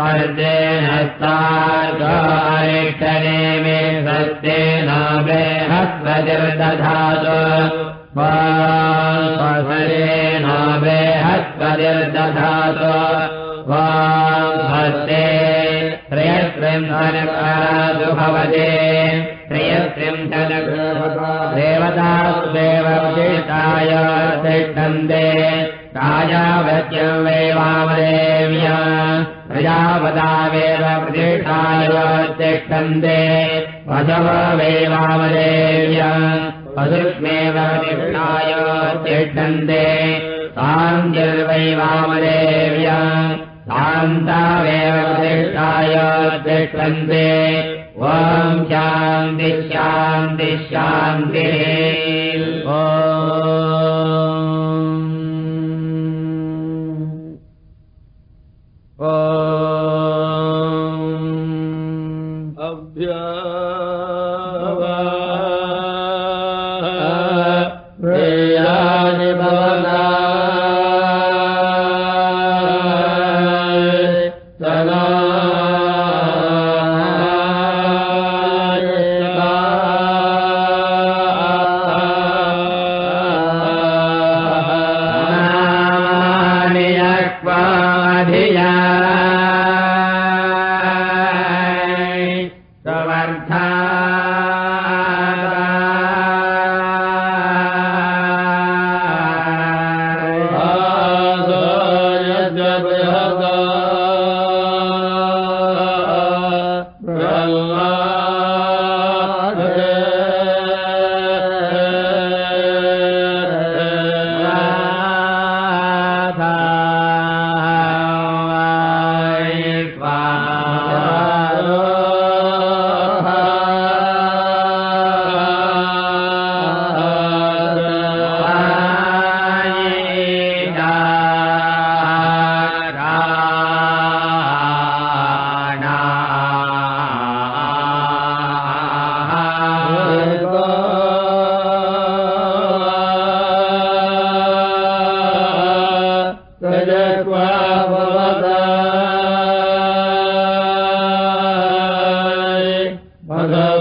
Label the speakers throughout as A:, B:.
A: हस्तारिष्ठे मे हस्ते ना हस्व निर्दधातु वा स्वसरे नावे हस्व भवते श्रियस्त्रिं धन देवविशेषाय तिष्ठन्ते यावत्य वै वामरे्या प्रजावतावेव पृष्ठाय तिष्ठन्ते पदव वै वामरेव्या पदुष्मेव पृष्ठाय तिष्ठन्ते कान्द्यर्वै वामरेव्या कान्तामेव शान्ति तिष्ठन्ते वं जा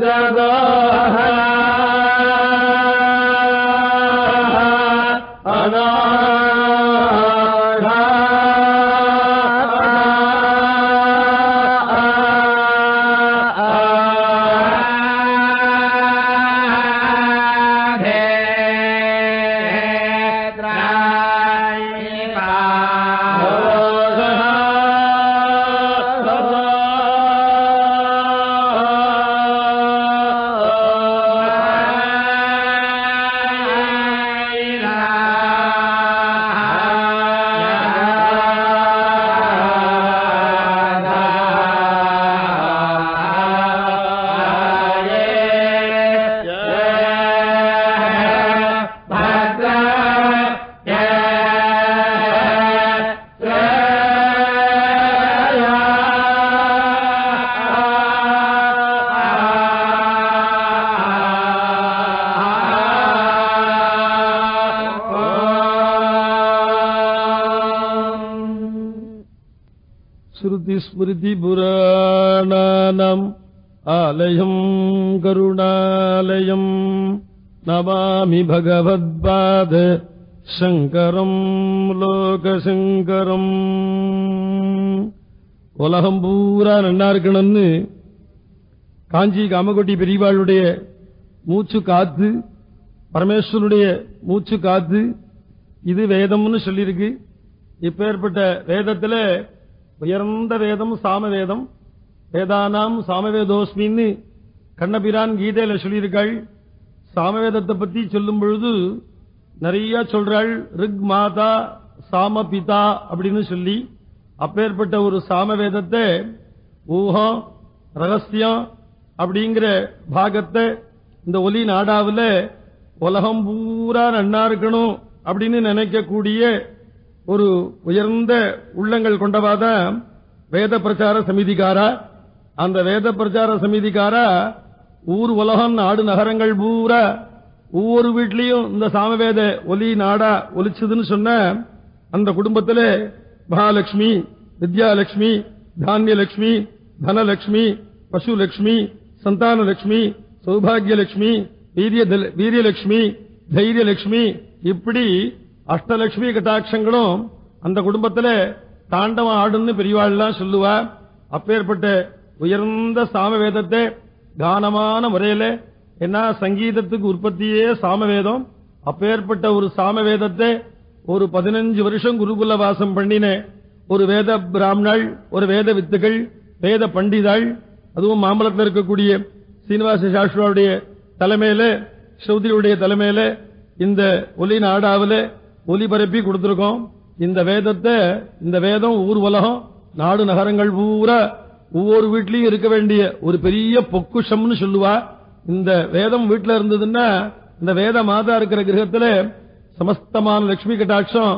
A: ذا
B: புராணம் ஆலயம் கருணாலயம் नमामि பகவத்பாத சங்கரம் லோகசங்கரம் உலகம் பூரா நல்லா இருக்கணும்னு காஞ்சி காமகோட்டி பெரியவாளுடைய மூச்சு காத்து பரமேஸ்வருடைய மூச்சு காத்து இது வேதம்னு சொல்லியிருக்கு இப்பேற்பட்ட வேதத்தில் உயர்ந்த வேதம் சாமவேதம் வேதானாம் சாமவேதோஸ்மின்னு கண்ணபிரான் கீதையில சொல்லியிருக்காள் சாமவேதத்தை பத்தி சொல்லும் பொழுது நிறைய சொல்றாள் ரிக் மாதா சாம பிதா அப்படின்னு சொல்லி அப்பேற்பட்ட ஒரு சாமவேதத்தை ஊகம் ரகசியம் அப்படிங்கிற பாகத்தை இந்த ஒலி நாடாவில் உலகம் பூரா நன்னா இருக்கணும் அப்படின்னு நினைக்கக்கூடிய ஒரு உயர்ந்த உள்ளங்கள் கொண்டவா தான் வேத பிரச்சார சமிதிக்காரா அந்த வேத பிரச்சார சமிதிக்காரா ஊர் உலகம் நாடு நகரங்கள் பூரா ஒவ்வொரு வீட்லயும் இந்த சாமவேத ஒலி நாடா ஒலிச்சதுன்னு சொன்ன அந்த குடும்பத்தில் மகாலட்சுமி வித்யாலட்சுமி தானியலட்சுமி தனலட்சுமி பசுலட்சுமி சந்தானலட்சுமி சௌபாகியலட்சுமி வீரியலட்சுமி தைரியலட்சுமி இப்படி அஷ்டலட்சுமி கட்டாட்சங்களும் அந்த குடும்பத்தில் தாண்டவம் ஆடுன்னு பெரியவாள்லாம் சொல்லுவா அப்பேற்பட்ட உயர்ந்த சாம வேதத்தை கானமான முறையில என்ன சங்கீதத்துக்கு உற்பத்தியே சாமவேதம் அப்பேற்பட்ட ஒரு சாமவேதத்தை ஒரு பதினஞ்சு வருஷம் குருகுல வாசம் பண்ணின ஒரு வேத பிராமணாள் ஒரு வேத வித்துகள் வேத பண்டிதாள் அதுவும் மாம்பலத்தில் இருக்கக்கூடிய சீனிவாச சாஸ்திராவுடைய தலைமையில சௌதிரியுடைய தலைமையில இந்த ஒலி நாடாவில ஒலிபரப்பி கொடுத்திருக்கோம் இந்த வேதத்தை இந்த வேதம் ஊர் உலகம் நாடு நகரங்கள் பூரா ஒவ்வொரு வீட்லயும் இருக்க வேண்டிய ஒரு பெரிய பொக்குஷம்னு சொல்லுவா இந்த வேதம் வீட்டில் இருந்ததுன்னா இந்த வேத மாதா இருக்கிற கிரகத்தில் சமஸ்தமான லட்சுமி கட்டாட்சம்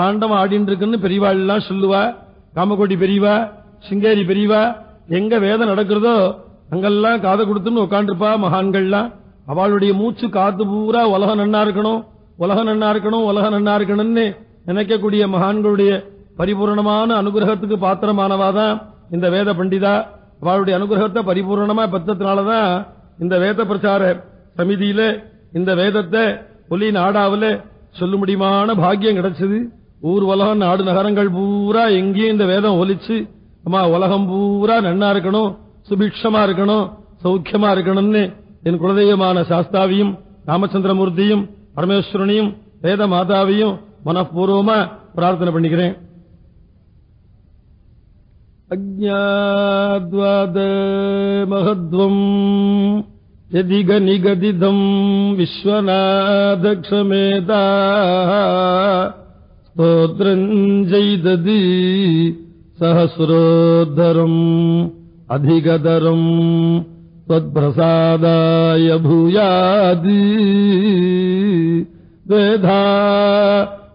B: தாண்டம் ஆடின்னு இருக்குன்னு பெரியவாள்லாம் சொல்லுவா காமக்கோட்டி பெரியவா சிங்கேரி பெரியவா எங்க வேதம் நடக்கிறதோ அங்கெல்லாம் காதை கொடுத்துன்னு உட்காந்துருப்பா மகான்கள்லாம் அவளுடைய மூச்சு காத்து பூரா உலகம் நன்னா இருக்கணும் உலக நன்னா இருக்கணும் உலக நன்னா இருக்கணும்னு நினைக்கக்கூடிய மகான்களுடைய பரிபூர்ணமான அனுகிரகத்துக்கு பாத்திரமானவாதான் இந்த வேத பண்டிதா அவளுடைய அனுகிரகத்தை பரிபூர்ணமா பெற்றதுனாலதான் இந்த வேத பிரச்சார சமிதியில இந்த வேதத்தை ஒலி நாடாவில சொல்ல முடியுமான பாக்கியம் கிடைச்சது ஊர் உலகம் நாடு நகரங்கள் பூரா எங்கேயும் இந்த வேதம் ஒலிச்சு அம்மா உலகம் பூரா நன்னா இருக்கணும் சுபிக்ஷமா இருக்கணும் சௌக்கியமா இருக்கணும்னு என் குலதெய்வமான சாஸ்தாவியும் ராமச்சந்திரமூர்த்தியும் परमेश्वरिणीम् वेद मातावयं मनःपूर्वमा प्रार्थना पे अज्ञाद्वादमहत्त्वम् यदि गनिगदितम् विश्वनादक्षमेताः स्तोत्रम् जैदधि सहस्रोद्धरम् अधिगधरम् तद्प्रसादाय भूयादि वेधा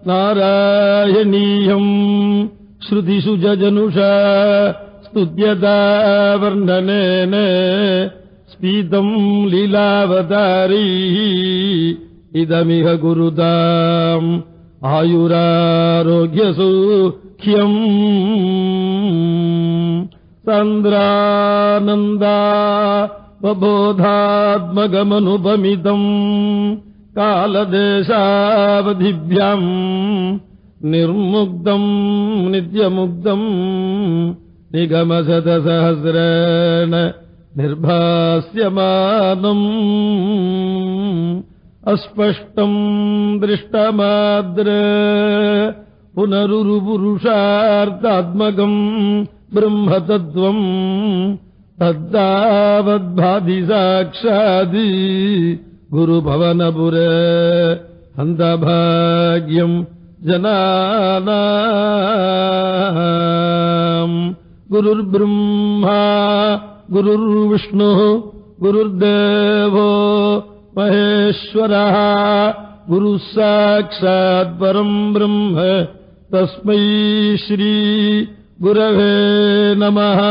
B: नारायणीयम् श्रुतिषु जजनुष स्तुत्यता वर्णनेन स्पीतम् लीलावतारी इदमिह गुरुताम् आयुरारोग्यसुख्यम् चन्द्रानन्दा बोधात्मगमनुपमितम् कालदेशावधिभ्याम् निर्मुग्धम् नित्यमुग्धम् निगमशतसहस्रेण निर्भास्यमानम् अस्पष्टम् दृष्टमाद्र पुनरुपुरुषार्थात्मगम् ब्रह्मतत्त्वम् तद्दावद्भादि साक्षादि गुरुभवनपुर हन्तभाग्यम् जनाना गुरुर्ब्रह्मा गुरुर्विष्णुः गुरुर्देवो महेश्वरः गुरुः साक्षात् परम् ब्रह्म तस्मै श्री गुरवे नमः